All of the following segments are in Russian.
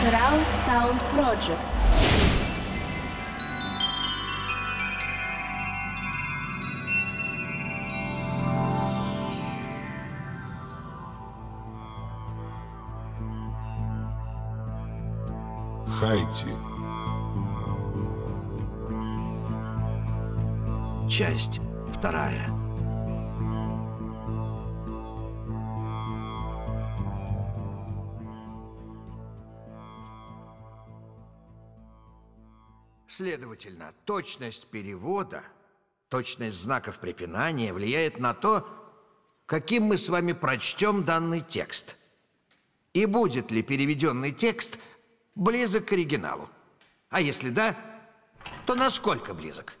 Surround Sound Project. Хайти. Часть вторая. Следовательно, точность перевода, точность знаков препинания влияет на то, каким мы с вами прочтем данный текст. И будет ли переведенный текст близок к оригиналу. А если да, то насколько близок?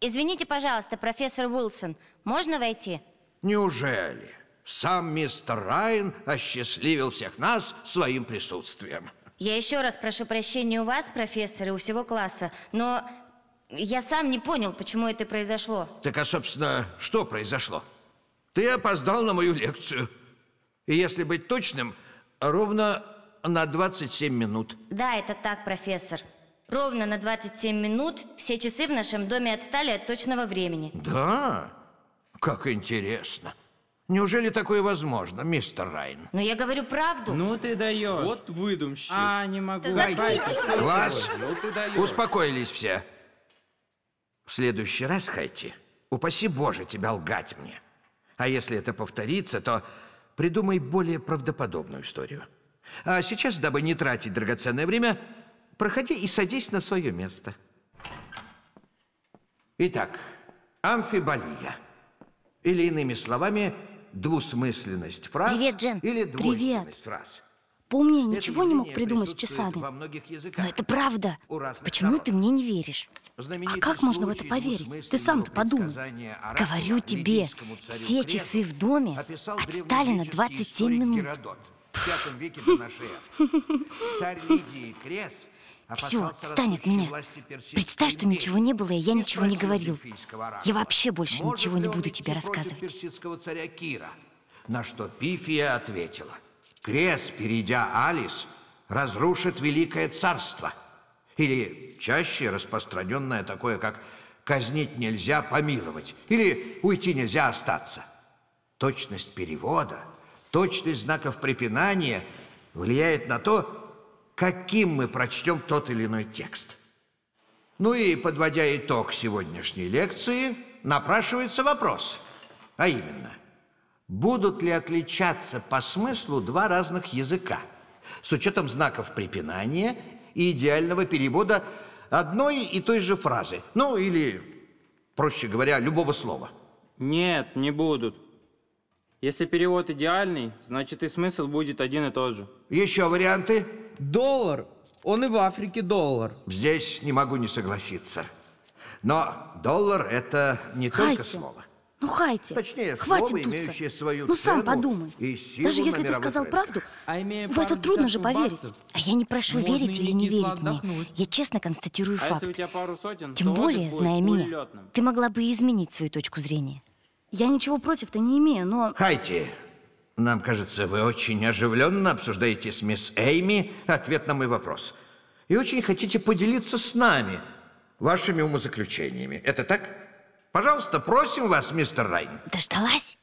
Извините, пожалуйста, профессор Уилсон, можно войти? Неужели сам мистер Райан осчастливил всех нас своим присутствием? Я еще раз прошу прощения у вас, профессор, и у всего класса, но я сам не понял, почему это произошло. Так, а, собственно, что произошло? Ты опоздал на мою лекцию. И если быть точным, ровно на 27 минут. Да, это так, профессор. Ровно на 27 минут все часы в нашем доме отстали от точного времени. Да? Как интересно. Неужели такое возможно, мистер Райн? Но я говорю правду. Ну ты даешь. Вот выдумщик. А, не могу. Да заткнитесь. Класс, Ну ты даешь. успокоились все. В следующий раз, Хайти, упаси Боже тебя лгать мне. А если это повторится, то придумай более правдоподобную историю. А сейчас, дабы не тратить драгоценное время, проходи и садись на свое место. Итак, амфиболия. Или иными словами, двусмысленность фраз Привет, Джен. или Привет. двойственность фраз. Помню, я ничего не мог придумать присутствует часами. во многих языках. Но это правда. Почему народов. ты мне не веришь? А как можно в это поверить? Ты сам-то подумай. Говорю тебе, все часы в доме описал отстали на древнегреческий 27 историк минут. Геродот в V веке до нашей эры. Царь Лидии Крес Все, отстань от меня. Представь, что ничего не было, и я ничего не говорил. Я вообще больше ничего не буду тебе рассказывать. персидского царя Кира. На что Пифия ответила, Крес, перейдя Алис, разрушит великое царство. Или чаще распространенное такое, как казнить нельзя помиловать, или уйти нельзя остаться. Точность перевода, точность знаков препинания влияет на то, каким мы прочтем тот или иной текст. Ну и, подводя итог сегодняшней лекции, напрашивается вопрос, а именно, будут ли отличаться по смыслу два разных языка с учетом знаков препинания и идеального перевода одной и той же фразы, ну или, проще говоря, любого слова. Нет, не будут. Если перевод идеальный, значит и смысл будет один и тот же. Еще варианты? Доллар. Он и в Африке доллар. Здесь не могу не согласиться. Но доллар – это не только Хайти, слово. ну Хайти, Точнее, хватит слово, дуться. имеющее свою Ну сам подумай. и силу Даже если ты сказал рынках. правду, А в это трудно же поверить. баксов, А я не прошу верить или не верить мне. Я честно констатирую А факт. если у тебя пару сотен, Тем то более, зная меня, ты могла бы изменить свою точку зрения. Я ничего против-то не имею, но... Хайти, нам кажется, вы очень оживленно обсуждаете с мисс Эйми ответ на мой вопрос. И очень хотите поделиться с нами вашими умозаключениями. Это так? Пожалуйста, просим вас, мистер Райн. Дождалась?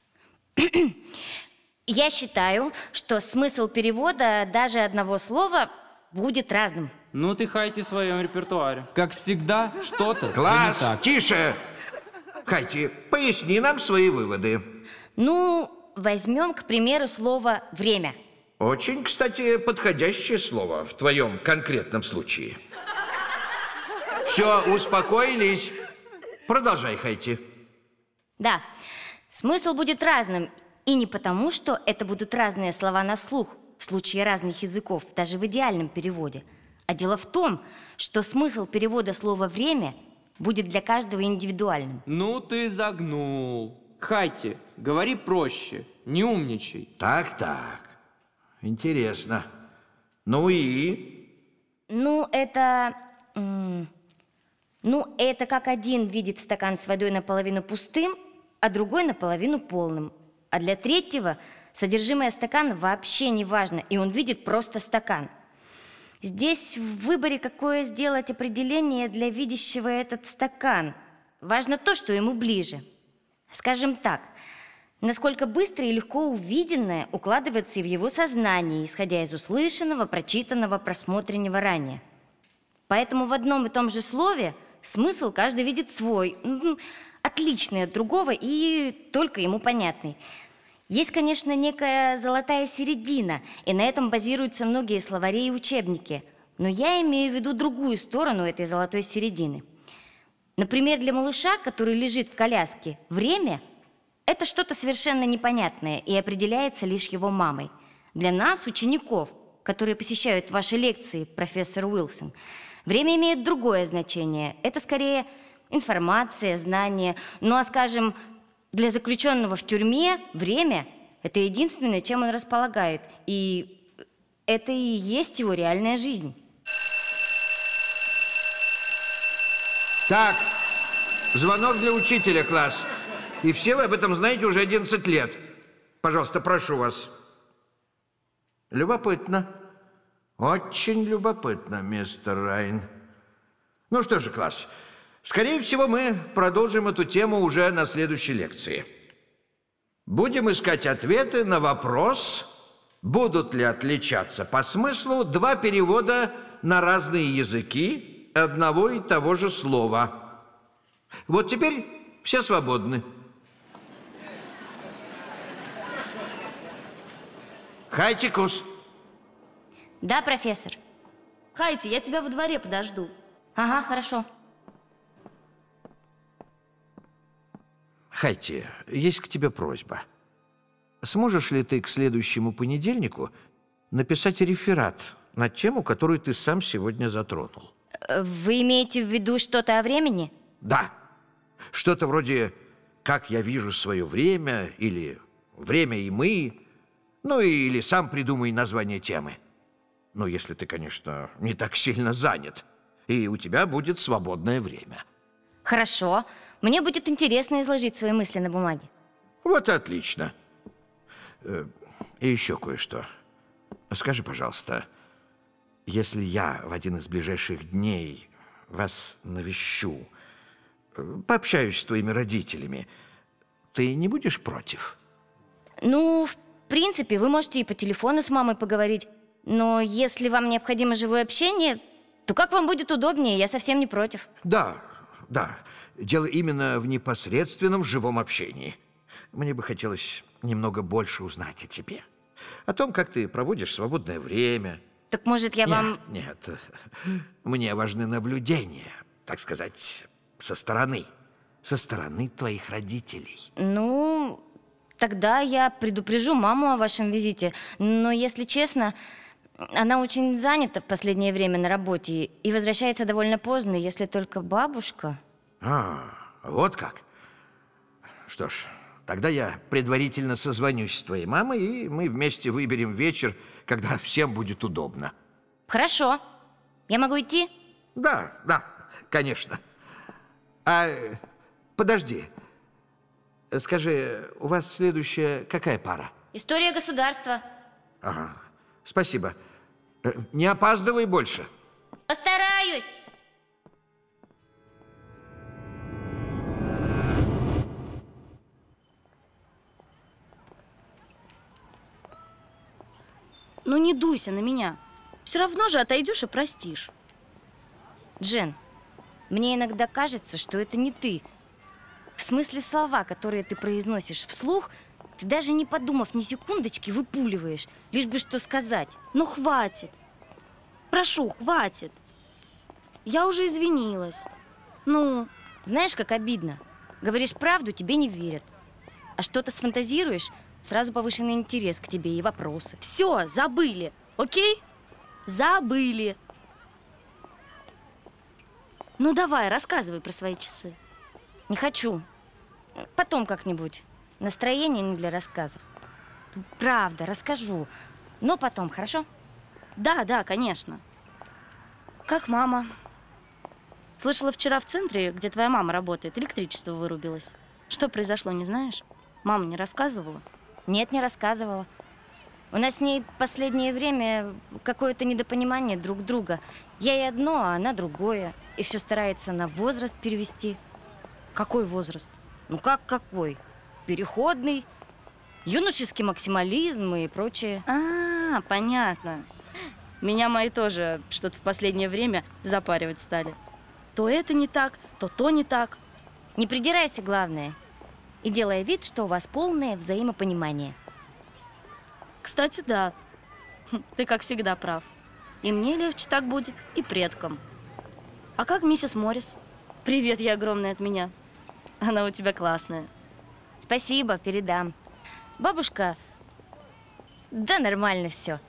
Я считаю, что смысл перевода даже одного слова будет разным. Ну ты хайте в своем репертуаре. Как всегда, что-то Класс, не так. тише! Хайти, поясни нам свои выводы. Ну, возьмем, к примеру, слово «время». Очень, кстати, подходящее слово в твоем конкретном случае. Все, успокоились. Продолжай, Хайти. Да, смысл будет разным. И не потому, что это будут разные слова на слух в случае разных языков, даже в идеальном переводе. А дело в том, что смысл перевода слова «время» будет для каждого индивидуальным. Ну ты загнул. Хайти, говори проще, не умничай. Так, так. Интересно. Ну и? Ну, это... Ну, это как один видит стакан с водой наполовину пустым, а другой наполовину полным. А для третьего Содержимое стакана вообще не важно, и он видит просто стакан. Здесь в выборе, какое сделать определение для видящего этот стакан. Важно то, что ему ближе. Скажем так, насколько быстро и легко увиденное укладывается в его сознание, исходя из услышанного, прочитанного, просмотренного ранее. Поэтому в одном и том же слове смысл каждый видит свой, отличный от другого и только ему понятный. Есть, конечно, некая золотая середина, и на этом базируются многие словари и учебники. Но я имею в виду другую сторону этой золотой середины. Например, для малыша, который лежит в коляске, время – это что-то совершенно непонятное и определяется лишь его мамой. Для нас, учеников, которые посещают ваши лекции, профессор Уилсон, время имеет другое значение. Это скорее информация, знание. Ну а, скажем, для заключенного в тюрьме время – это единственное, чем он располагает. И это и есть его реальная жизнь. Так, звонок для учителя, класс. И все вы об этом знаете уже 11 лет. Пожалуйста, прошу вас. Любопытно. Очень любопытно, мистер Райн. Ну что же, класс, скорее всего, мы продолжим эту тему уже на следующей лекции. Будем искать ответы на вопрос, будут ли отличаться по смыслу два перевода на разные языки одного и того же слова. Вот теперь все свободны. Хайтикус. Да, профессор? Хайти, я тебя во дворе подожду. Ага, хорошо. Хайти, есть к тебе просьба. Сможешь ли ты к следующему понедельнику написать реферат на тему, которую ты сам сегодня затронул? Вы имеете в виду что-то о времени? Да. Что-то вроде «Как я вижу свое время» или «Время и мы», ну или сам придумай название темы. Ну, если ты, конечно, не так сильно занят, и у тебя будет свободное время. Хорошо. Мне будет интересно изложить свои мысли на бумаге. Вот отлично. Э, И еще кое-что. Скажи, пожалуйста, если я в один из ближайших дней вас навещу, э, пообщаюсь с твоими родителями, ты не будешь против? Ну, в принципе, вы можете и по телефону с мамой поговорить. Но если вам необходимо живое общение, то как вам будет удобнее, я совсем не против. Да, да. Дело именно в непосредственном живом общении. Мне бы хотелось немного больше узнать о тебе. О том, как ты проводишь свободное время. Так может, я вам... Нет, нет. Мне важны наблюдения, так сказать, со стороны. Со стороны твоих родителей. Ну, тогда я предупрежу маму о вашем визите. Но, если честно, она очень занята в последнее время на работе и возвращается довольно поздно, если только бабушка... А, вот как. Что ж, тогда я предварительно созвонюсь с твоей мамой, и мы вместе выберем вечер, когда всем будет удобно. Хорошо. Я могу идти? Да, да, конечно. А подожди. Скажи, у вас следующая какая пара? История государства. Ага, спасибо. Э, Не опаздывай больше. Постараюсь. Ну не дуйся на меня. Все равно же отойдешь и простишь. Джен, мне иногда кажется, что это не ты. В смысле слова, которые ты произносишь вслух, ты даже не подумав ни секундочки, выпуливаешь, лишь бы что сказать. Ну хватит. Прошу, хватит. Я уже извинилась. Ну, Знаешь, как обидно. Говоришь правду, тебе не верят. А что-то сфантазируешь, сразу повышенный интерес к тебе и вопросы. все, забыли. Окей? Забыли. Ну давай, рассказывай про свои часы. Не хочу. Потом как-нибудь. Настроение не для рассказов. Правда, расскажу. Но потом, хорошо? Да, да, конечно. Как мама? Слышала вчера в центре, где твоя мама работает, электричество вырубилось. Что произошло, не знаешь? Мама не рассказывала? Нет, не рассказывала. У нас с ней последнее время какое-то недопонимание друг друга. Я ей одно, а она другое. И все старается на возраст перевести. Какой возраст? Ну как какой? Переходный, юношеский максимализм и прочее. А, понятно. Меня мои тоже что-то в последнее время запаривать стали. То это не так, то то не так. Не придирайся, главное. И делая вид, что у вас полное взаимопонимание. Кстати, да. Хм, Ты, как всегда, прав. И мне легче так будет, и предкам. А как миссис Моррис? Привет ей огромный от меня. Она у тебя классная. Спасибо, передам. Бабушка... Да нормально все.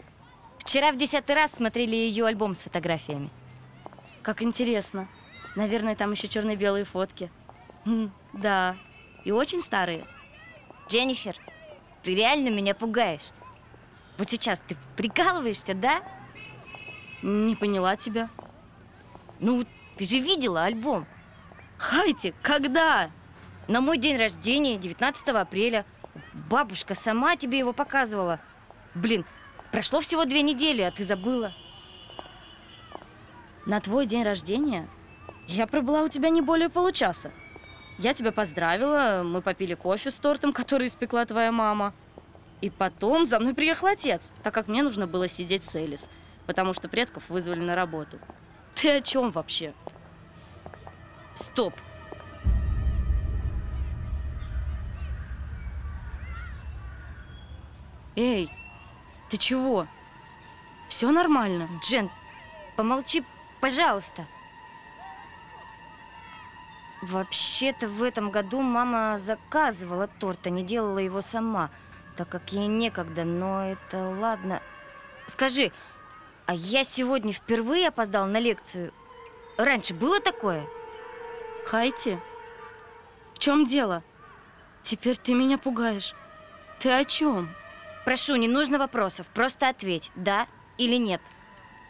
Вчера в десятый раз смотрели ее альбом с фотографиями. Как интересно. Наверное, там еще черно-белые фотки. Да. И очень старые. Дженнифер, ты реально меня пугаешь. Вот сейчас ты прикалываешься, да? Не поняла тебя. Ну, ты же видела альбом. Хайти, когда? На мой день рождения, 19 апреля. Бабушка сама тебе его показывала. Блин, прошло всего две недели, а ты забыла. На твой день рождения я пробыла у тебя не более получаса. Я тебя поздравила, мы попили кофе с тортом, который испекла твоя мама. И потом за мной приехал отец, так как мне нужно было сидеть с Элис, потому что предков вызвали на работу. Ты о чем вообще? Стоп. Эй, ты чего? Все нормально? Джен, помолчи, пожалуйста. Вообще-то в этом году мама заказывала торт, а не делала его сама, так как ей некогда, но это ладно. Скажи, а я сегодня впервые опоздал на лекцию? Раньше было такое? Хайти, в чем дело? Теперь ты меня пугаешь. Ты о чем? Прошу, не нужно вопросов, просто ответь, да или нет.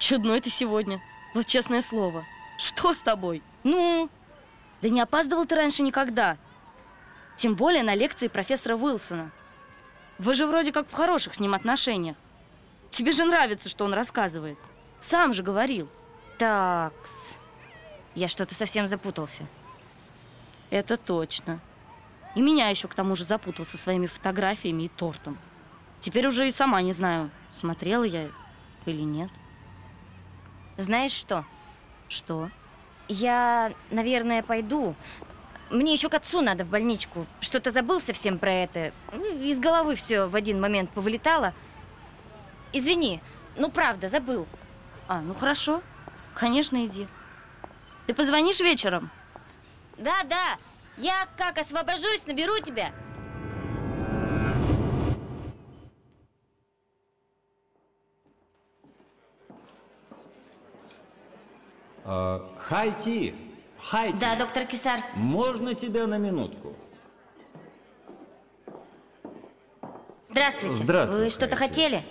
Чудной ты сегодня. Вот честное слово. Что с тобой? Ну, Да не опаздывал ты раньше никогда. Тем более на лекции профессора Уилсона. Вы же вроде как в хороших с ним отношениях. Тебе же нравится, что он рассказывает. Сам же говорил. такс. Я что-то совсем запутался. Это точно. И меня еще к тому же запутал со своими фотографиями и тортом. Теперь уже и сама не знаю, смотрела я или нет. Знаешь что? Что? Я, наверное, пойду. Мне еще к отцу надо в больничку. Что-то забыл совсем про это. Ну, Из головы все в один момент повылетало. Извини, ну правда, забыл. А, ну хорошо. Конечно, иди. Ты позвонишь вечером? Да, да, я как освобожусь, наберу тебя. А, Хайти! Хайти! Да, доктор Кисар. Можно тебя на минутку? Здравствуйте. Здравствуй, Вы что-то хотели?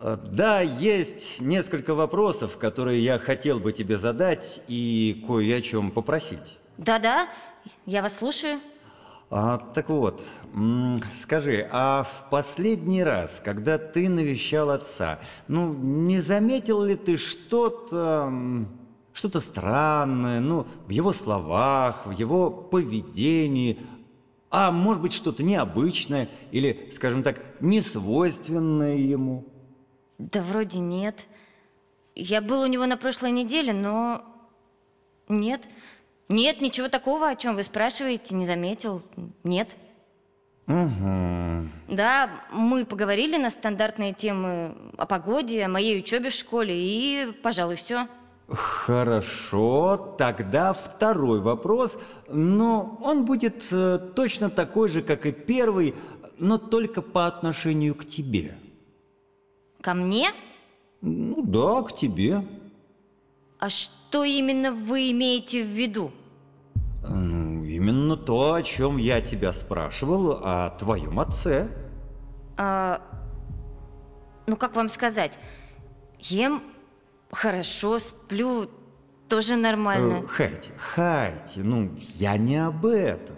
А, Да, есть несколько вопросов, которые я хотел бы тебе задать и кое о чем попросить. Да-да, я вас слушаю. А, так вот, скажи, а в последний раз, когда ты навещал отца, ну, не заметил ли ты что-то, что-то странное, ну, в его словах, в его поведении, а может быть, что-то необычное или, скажем так, несвойственное ему? Да вроде нет. Я был у него на прошлой неделе, но... Нет. Нет, ничего такого, о чем вы спрашиваете, не заметил. Нет. Угу. Да, мы поговорили на стандартные темы о погоде, о моей учебе в школе и, пожалуй, все. Хорошо, тогда второй вопрос, но он будет э, точно такой же, как и первый, но только по отношению к тебе. Ко мне? Ну да, к тебе. А что именно вы имеете в виду? Ну, именно то, о чем я тебя спрашивал, о твоем отце. А, ну, как вам сказать? Ем хорошо, сплю тоже нормально. Э, Хайти, ну, я не об этом.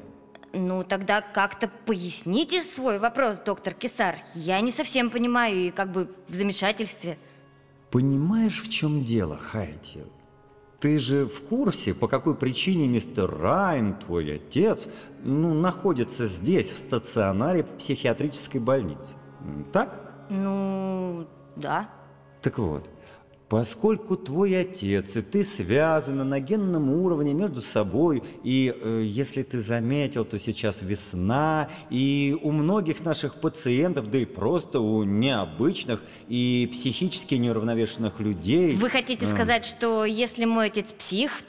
Ну, тогда как-то поясните свой вопрос, доктор Кисар. Я не совсем понимаю и как бы в замешательстве. Понимаешь, в чем дело, Хайти? Ты же в курсе, по какой причине мистер Райан, твой отец, ну, находится здесь, в стационаре психиатрической больницы. Так? Ну, да. Так вот, поскольку твой отец и ты связаны на генном уровне между собой, и э, если ты заметил, то сейчас весна, и у многих наших пациентов, да и просто у необычных и психически неуравновешенных людей... Вы хотите э, сказать, что если мой отец псих,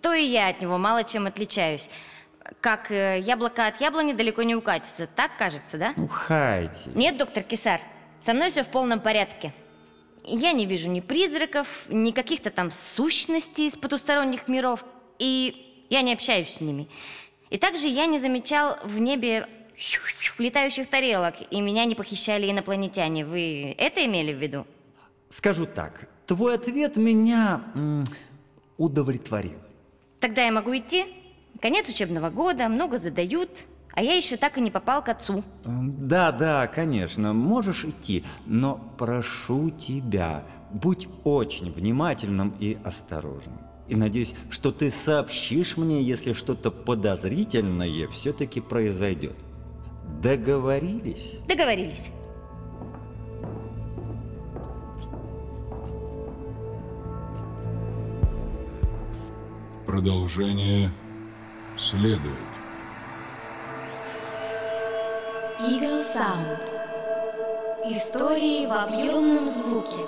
то и я от него мало чем отличаюсь. Как э, яблоко от яблони далеко не укатится, так кажется, да? Ну, Хайти. Нет, доктор Кисар, со мной все в полном порядке. Я не вижу ни призраков, ни каких-то там сущностей из потусторонних миров, и я не общаюсь с ними. И также я не замечал в небе летающих тарелок, и меня не похищали инопланетяне. Вы это имели в виду? Скажу так, твой ответ меня удовлетворил. Тогда я могу идти? Конец учебного года, много задают, а я еще так и не попал к отцу. Да, да, конечно, можешь идти, но прошу тебя, будь очень внимательным и осторожным. И надеюсь, что ты сообщишь мне, если что-то подозрительное все-таки произойдет. Договорились? Договорились. Продолжение следует. Eagle Sound. Истории в объемном звуке.